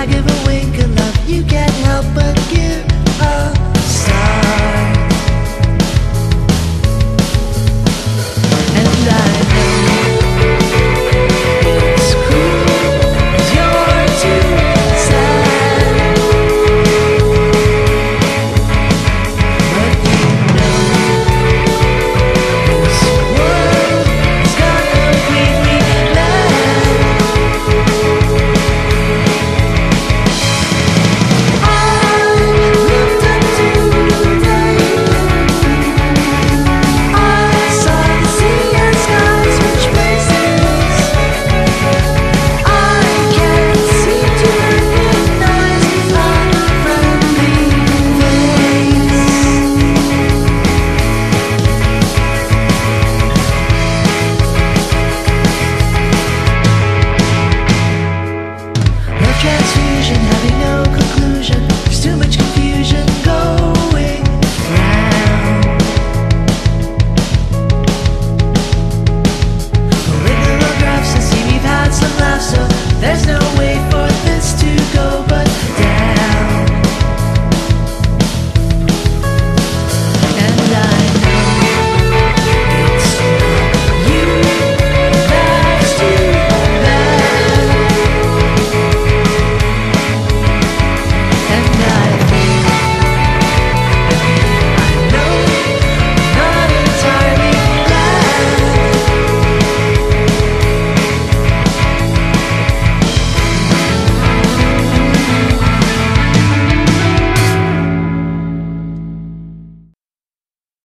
I give a wink of love, you can't help but give.